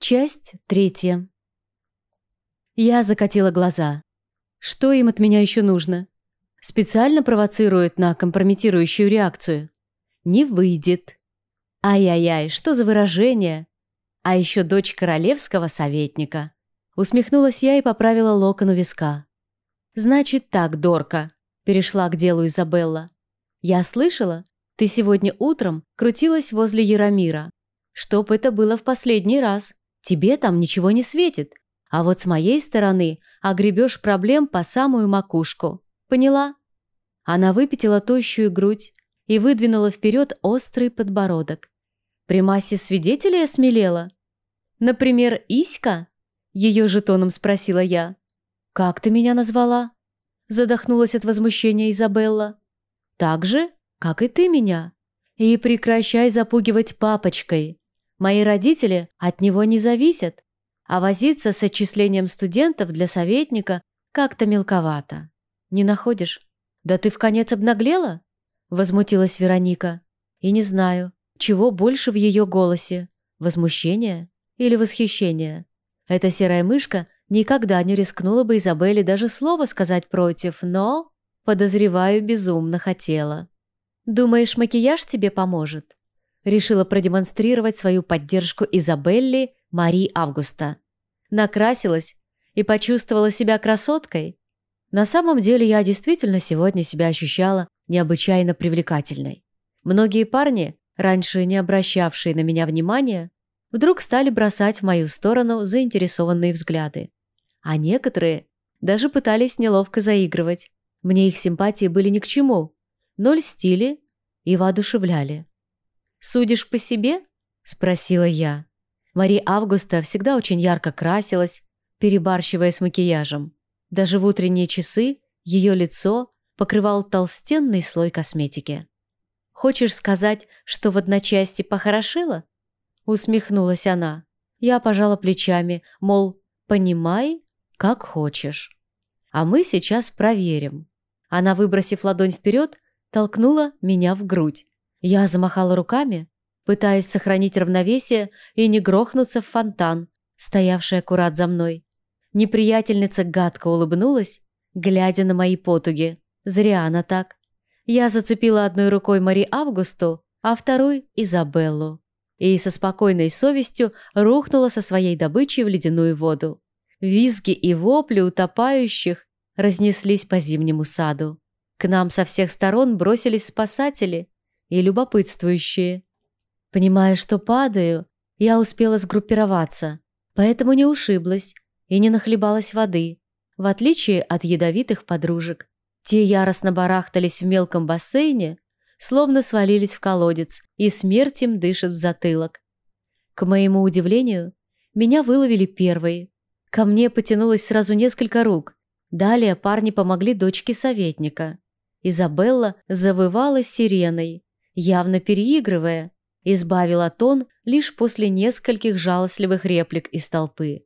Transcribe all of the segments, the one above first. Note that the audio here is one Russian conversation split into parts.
Часть третья. Я закатила глаза. Что им от меня еще нужно? Специально провоцируют на компрометирующую реакцию. Не выйдет. Ай-яй-яй, что за выражение? А еще дочь королевского советника. Усмехнулась я и поправила локон у виска. «Значит так, Дорка», – перешла к делу Изабелла. «Я слышала, ты сегодня утром крутилась возле Яромира. Чтоб это было в последний раз. Тебе там ничего не светит. А вот с моей стороны огребешь проблем по самую макушку. Поняла?» Она выпятила тощую грудь и выдвинула вперед острый подбородок. При массе свидетелей осмелела. «Например, Иська?» Ее же тоном спросила я. «Как ты меня назвала?» Задохнулась от возмущения Изабелла. «Так же, как и ты меня. И прекращай запугивать папочкой. Мои родители от него не зависят, а возиться с отчислением студентов для советника как-то мелковато. Не находишь? Да ты в конец обнаглела? Возмутилась Вероника. И не знаю, чего больше в ее голосе – возмущение или восхищение. Эта серая мышка никогда не рискнула бы Изабелле даже слова сказать против, но, подозреваю, безумно хотела. «Думаешь, макияж тебе поможет?» Решила продемонстрировать свою поддержку Изабелли Мари Августа. Накрасилась и почувствовала себя красоткой. На самом деле я действительно сегодня себя ощущала необычайно привлекательной. Многие парни, раньше не обращавшие на меня внимания, вдруг стали бросать в мою сторону заинтересованные взгляды. А некоторые даже пытались неловко заигрывать. Мне их симпатии были ни к чему, но льстили и воодушевляли. «Судишь по себе?» – спросила я. Мари Августа всегда очень ярко красилась, перебарщивая с макияжем. Даже в утренние часы ее лицо покрывал толстенный слой косметики. «Хочешь сказать, что в одночасье похорошела?» Усмехнулась она. Я пожала плечами, мол, понимай, как хочешь. А мы сейчас проверим. Она, выбросив ладонь вперед, толкнула меня в грудь. Я замахала руками, пытаясь сохранить равновесие и не грохнуться в фонтан, стоявший аккурат за мной. Неприятельница гадко улыбнулась, глядя на мои потуги. Зря она так. Я зацепила одной рукой Мари Августу, а второй – Изабеллу. И со спокойной совестью рухнула со своей добычей в ледяную воду. Визги и вопли утопающих разнеслись по зимнему саду. К нам со всех сторон бросились спасатели, и любопытствующие. Понимая, что падаю, я успела сгруппироваться, поэтому не ушиблась и не нахлебалась воды, в отличие от ядовитых подружек. Те яростно барахтались в мелком бассейне, словно свалились в колодец, и смерть им дышит в затылок. К моему удивлению, меня выловили первой. Ко мне потянулось сразу несколько рук. Далее парни помогли дочке советника. Изабелла завывала сиреной, явно переигрывая, избавила тон лишь после нескольких жалостливых реплик из толпы.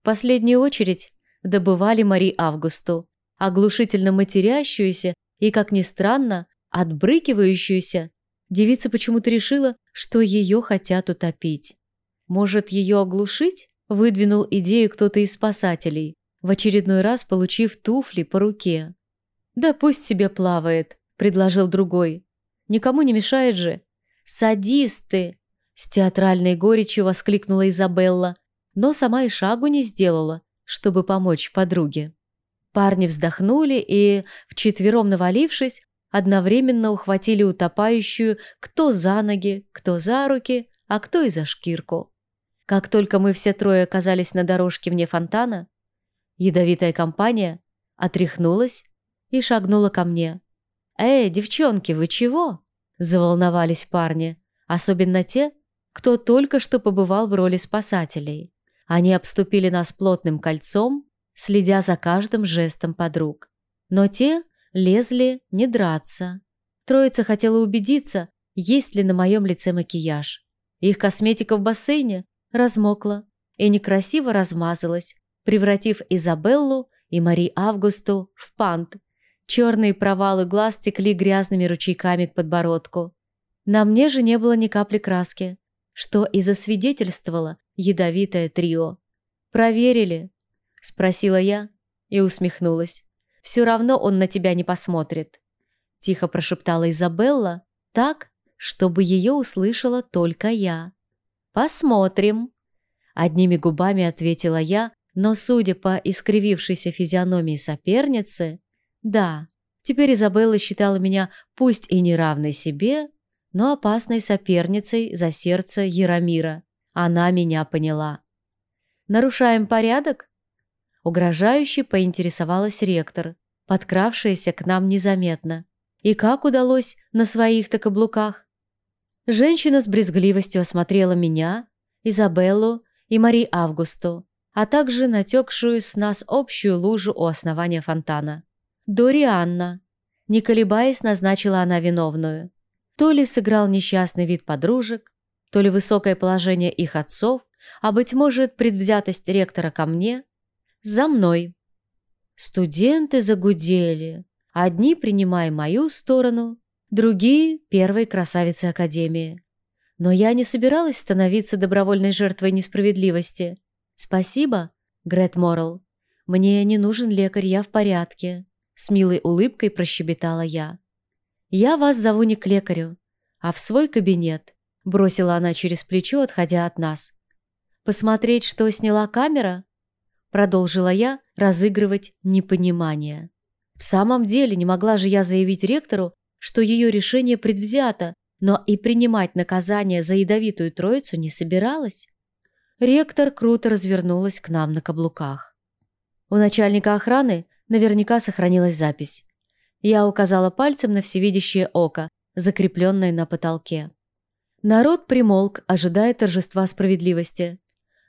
В последнюю очередь добывали Мари Августу, оглушительно матерящуюся и, как ни странно, отбрыкивающуюся. Девица почему-то решила, что ее хотят утопить. Может, ее оглушить? Выдвинул идею кто-то из спасателей, в очередной раз получив туфли по руке. «Да пусть себе плавает», – предложил другой. Никому не мешает же. «Садисты!» – с театральной горечью воскликнула Изабелла, но сама и шагу не сделала, чтобы помочь подруге. Парни вздохнули и, вчетвером навалившись, одновременно ухватили утопающую кто за ноги, кто за руки, а кто и за шкирку. Как только мы все трое оказались на дорожке вне фонтана, ядовитая компания отряхнулась и шагнула ко мне. «Эй, девчонки, вы чего?» – заволновались парни. Особенно те, кто только что побывал в роли спасателей. Они обступили нас плотным кольцом, следя за каждым жестом подруг. Но те лезли не драться. Троица хотела убедиться, есть ли на моем лице макияж. Их косметика в бассейне размокла и некрасиво размазалась, превратив Изабеллу и Мари Августу в пант – Черные провалы глаз текли грязными ручейками к подбородку. На мне же не было ни капли краски, что и засвидетельствовало ядовитое трио. «Проверили?» – спросила я и усмехнулась. «Все равно он на тебя не посмотрит», – тихо прошептала Изабелла, так, чтобы ее услышала только я. «Посмотрим», – одними губами ответила я, но, судя по искривившейся физиономии соперницы, да, теперь Изабелла считала меня пусть и неравной себе, но опасной соперницей за сердце Яромира. Она меня поняла. «Нарушаем порядок?» Угрожающе поинтересовалась ректор, подкравшаяся к нам незаметно. И как удалось на своих-то каблуках? Женщина с брезгливостью осмотрела меня, Изабеллу и Мари Августу, а также натекшую с нас общую лужу у основания фонтана. Дорианна. Не колебаясь, назначила она виновную. То ли сыграл несчастный вид подружек, то ли высокое положение их отцов, а, быть может, предвзятость ректора ко мне. За мной. Студенты загудели, одни принимая мою сторону, другие – первой красавицы Академии. Но я не собиралась становиться добровольной жертвой несправедливости. Спасибо, Грет Моррелл. Мне не нужен лекарь, я в порядке. С милой улыбкой прощебетала я. «Я вас зову не к лекарю, а в свой кабинет», – бросила она через плечо, отходя от нас. «Посмотреть, что сняла камера?» – продолжила я разыгрывать непонимание. В самом деле не могла же я заявить ректору, что ее решение предвзято, но и принимать наказание за ядовитую троицу не собиралась. Ректор круто развернулась к нам на каблуках. У начальника охраны наверняка сохранилась запись. Я указала пальцем на всевидящее око, закрепленное на потолке. Народ примолк, ожидая торжества справедливости.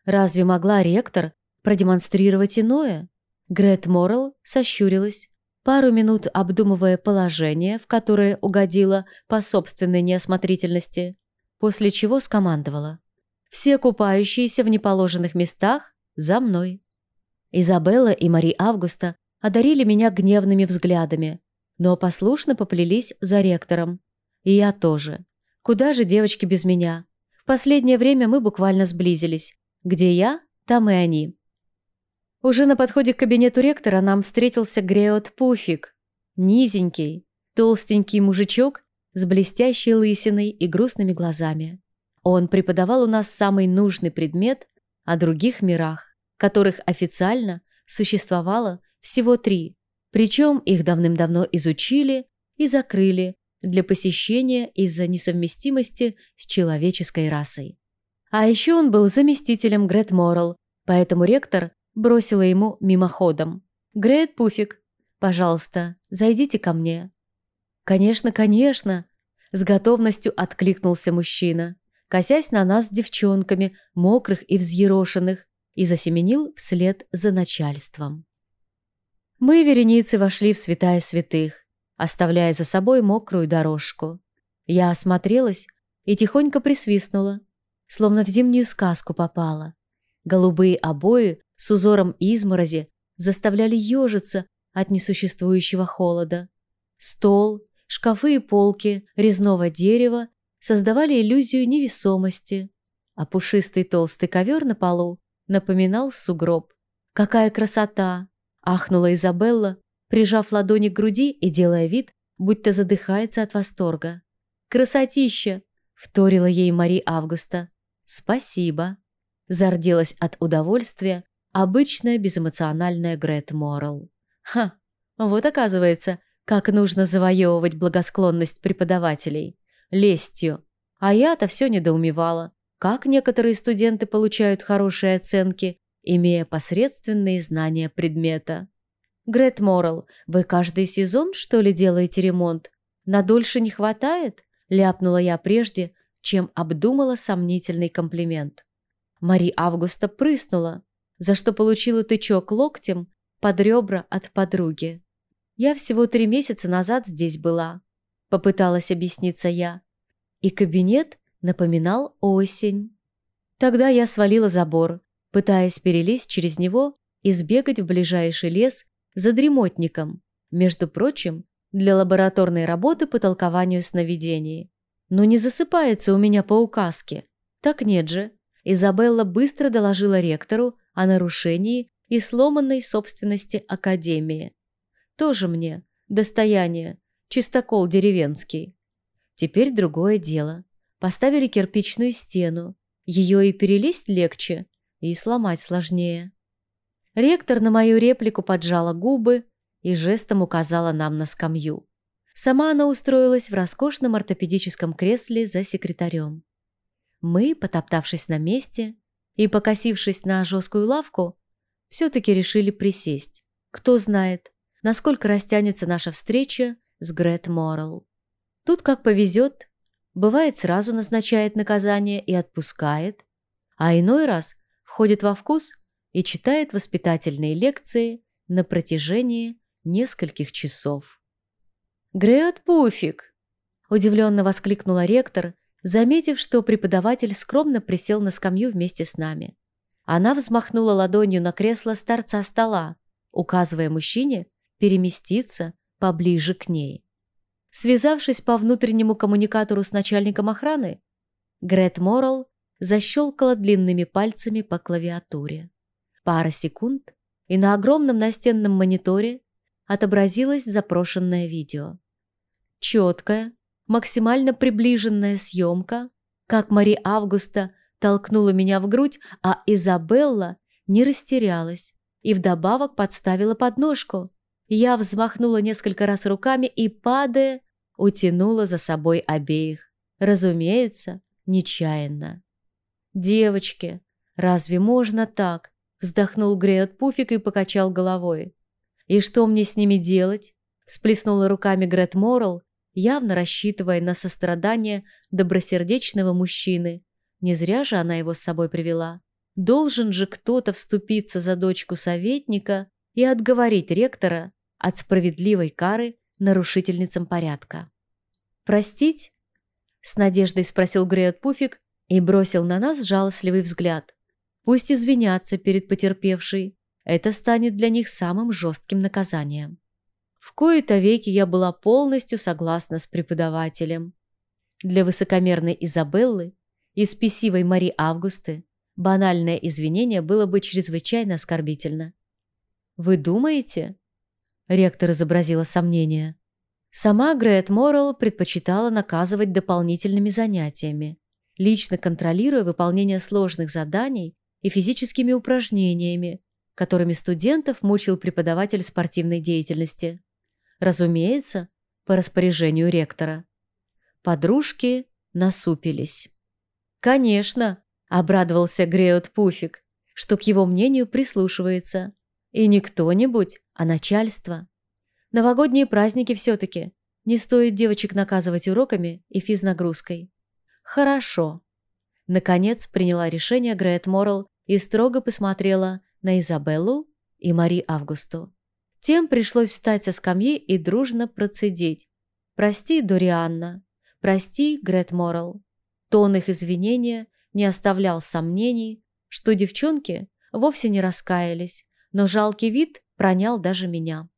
Разве могла ректор продемонстрировать иное? Грет Моррелл сощурилась, пару минут обдумывая положение, в которое угодила по собственной неосмотрительности, после чего скомандовала. «Все купающиеся в неположенных местах за мной». Изабелла и Мари Августа одарили меня гневными взглядами, но послушно поплелись за ректором. И я тоже. Куда же девочки без меня? В последнее время мы буквально сблизились. Где я, там и они. Уже на подходе к кабинету ректора нам встретился Греот Пуфик. Низенький, толстенький мужичок с блестящей лысиной и грустными глазами. Он преподавал у нас самый нужный предмет о других мирах, которых официально существовало всего три, причем их давным-давно изучили и закрыли для посещения из-за несовместимости с человеческой расой. А еще он был заместителем Грет Моррелл, поэтому ректор бросила ему мимоходом. «Грет Пуфик, пожалуйста, зайдите ко мне». «Конечно, конечно», — с готовностью откликнулся мужчина, косясь на нас с девчонками, мокрых и взъерошенных, и засеменил вслед за начальством. Мы, вереницы, вошли в святая святых, оставляя за собой мокрую дорожку. Я осмотрелась и тихонько присвистнула, словно в зимнюю сказку попала. Голубые обои с узором изморози заставляли ежиться от несуществующего холода. Стол, шкафы и полки резного дерева создавали иллюзию невесомости, а пушистый толстый ковер на полу напоминал сугроб. Какая красота! Ахнула Изабелла, прижав ладони к груди и делая вид, будто задыхается от восторга. «Красотища!» — вторила ей Мари Августа. «Спасибо!» — зарделась от удовольствия обычная безэмоциональная Грет Моррелл. «Ха! Вот оказывается, как нужно завоевывать благосклонность преподавателей. Лестью. А я-то все недоумевала. Как некоторые студенты получают хорошие оценки, имея посредственные знания предмета. «Грет Моррелл, вы каждый сезон, что ли, делаете ремонт? На дольше не хватает?» – ляпнула я прежде, чем обдумала сомнительный комплимент. Мари Августа прыснула, за что получила тычок локтем под ребра от подруги. «Я всего три месяца назад здесь была», – попыталась объясниться я. И кабинет напоминал осень. Тогда я свалила забор, пытаясь перелезть через него и сбегать в ближайший лес за дремотником, между прочим, для лабораторной работы по толкованию сновидений. Но не засыпается у меня по указке. Так нет же. Изабелла быстро доложила ректору о нарушении и сломанной собственности Академии. Тоже мне достояние, чистокол деревенский. Теперь другое дело. Поставили кирпичную стену. Ее и перелезть легче, и сломать сложнее. Ректор на мою реплику поджала губы и жестом указала нам на скамью. Сама она устроилась в роскошном ортопедическом кресле за секретарем. Мы, потоптавшись на месте и покосившись на жесткую лавку, все-таки решили присесть. Кто знает, насколько растянется наша встреча с Грет Моррелл. Тут как повезет, бывает сразу назначает наказание и отпускает, а иной раз входит во вкус и читает воспитательные лекции на протяжении нескольких часов. «Грет Пуфик!» – удивленно воскликнула ректор, заметив, что преподаватель скромно присел на скамью вместе с нами. Она взмахнула ладонью на кресло старца стола, указывая мужчине переместиться поближе к ней. Связавшись по внутреннему коммуникатору с начальником охраны, Грет Моррелл защелкала длинными пальцами по клавиатуре. Пара секунд, и на огромном настенном мониторе отобразилось запрошенное видео. Четкая, максимально приближенная съемка, как Мари Августа толкнула меня в грудь, а Изабелла не растерялась и вдобавок подставила подножку. Я взмахнула несколько раз руками и, падая, утянула за собой обеих. Разумеется, нечаянно. «Девочки, разве можно так?» Вздохнул Греот Пуфик и покачал головой. «И что мне с ними делать?» Сплеснула руками Грет Моррелл, явно рассчитывая на сострадание добросердечного мужчины. Не зря же она его с собой привела. Должен же кто-то вступиться за дочку советника и отговорить ректора от справедливой кары нарушительницам порядка. «Простить?» — с надеждой спросил Греот Пуфик и бросил на нас жалостливый взгляд. Пусть извинятся перед потерпевшей. Это станет для них самым жестким наказанием. В кои-то веки я была полностью согласна с преподавателем. Для высокомерной Изабеллы и спесивой Мари Августы банальное извинение было бы чрезвычайно оскорбительно. «Вы думаете?» Ректор изобразила сомнение. Сама Грэт Моррелл предпочитала наказывать дополнительными занятиями, лично контролируя выполнение сложных заданий и физическими упражнениями, которыми студентов мучил преподаватель спортивной деятельности. Разумеется, по распоряжению ректора. Подружки насупились. «Конечно», — обрадовался Греот Пуфик, что к его мнению прислушивается. И не кто-нибудь, а начальство. Новогодние праздники все-таки. Не стоит девочек наказывать уроками и физнагрузкой. Хорошо. Наконец приняла решение Грет Моррелл и строго посмотрела на Изабеллу и Мари Августу. Тем пришлось встать со скамьи и дружно процедить. «Прости, Дорианна. Прости, Грет Моррелл». Тон их извинения не оставлял сомнений, что девчонки вовсе не раскаялись, но жалкий вид пронял даже меня.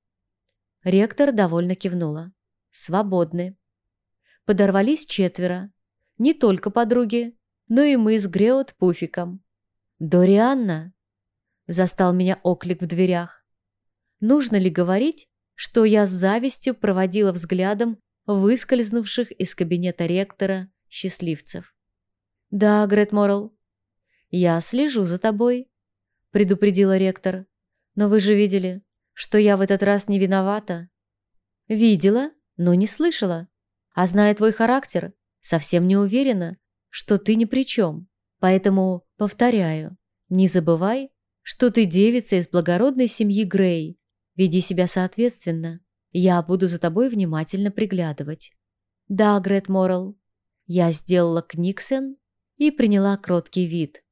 Ректор довольно кивнула. «Свободны». Подорвались четверо. Не только подруги, но и мы с Греот Пуфиком. «Дорианна!» — застал меня оклик в дверях. Нужно ли говорить, что я с завистью проводила взглядом выскользнувших из кабинета ректора счастливцев? «Да, Грет Моррелл, я слежу за тобой», — предупредила ректор. «Но вы же видели, что я в этот раз не виновата?» «Видела, но не слышала. А зная твой характер, совсем не уверена, что ты ни при чем. Поэтому Повторяю, не забывай, что ты девица из благородной семьи Грей. Веди себя соответственно. Я буду за тобой внимательно приглядывать. Да, Грет Моррелл. Я сделала книксен и приняла кроткий вид.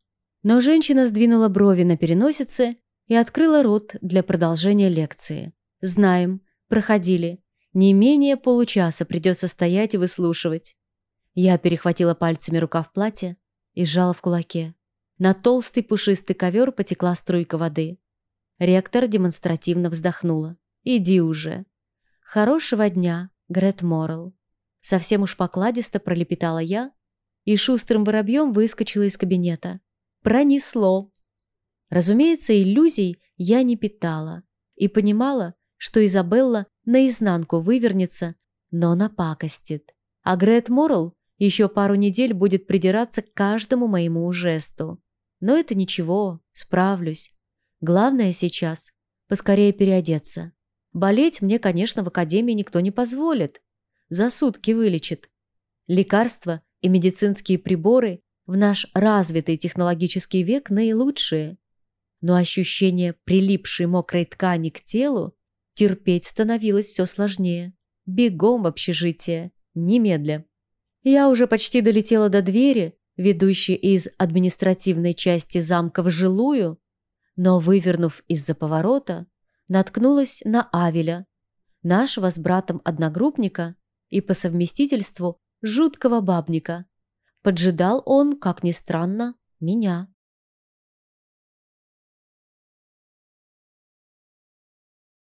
Но женщина сдвинула брови на переносице и открыла рот для продолжения лекции. Знаем, проходили. Не менее получаса придется стоять и выслушивать. Я перехватила пальцами рукав платья и сжала в кулаке. На толстый пушистый ковер потекла струйка воды. Ректор демонстративно вздохнула. «Иди уже». «Хорошего дня, Грет Моррелл». Совсем уж покладисто пролепетала я и шустрым воробьем выскочила из кабинета. Пронесло. Разумеется, иллюзий я не питала и понимала, что Изабелла наизнанку вывернется, но напакостит. А Грет Моррелл еще пару недель будет придираться к каждому моему жесту. Но это ничего, справлюсь. Главное сейчас – поскорее переодеться. Болеть мне, конечно, в академии никто не позволит. За сутки вылечит. Лекарства и медицинские приборы в наш развитый технологический век наилучшие. Но ощущение прилипшей мокрой ткани к телу терпеть становилось все сложнее. Бегом в общежитие. Немедля. Я уже почти долетела до двери, ведущей из административной части замка в жилую, но, вывернув из-за поворота, наткнулась на Авеля, нашего с братом одногруппника и по совместительству жуткого бабника. Поджидал он, как ни странно, меня.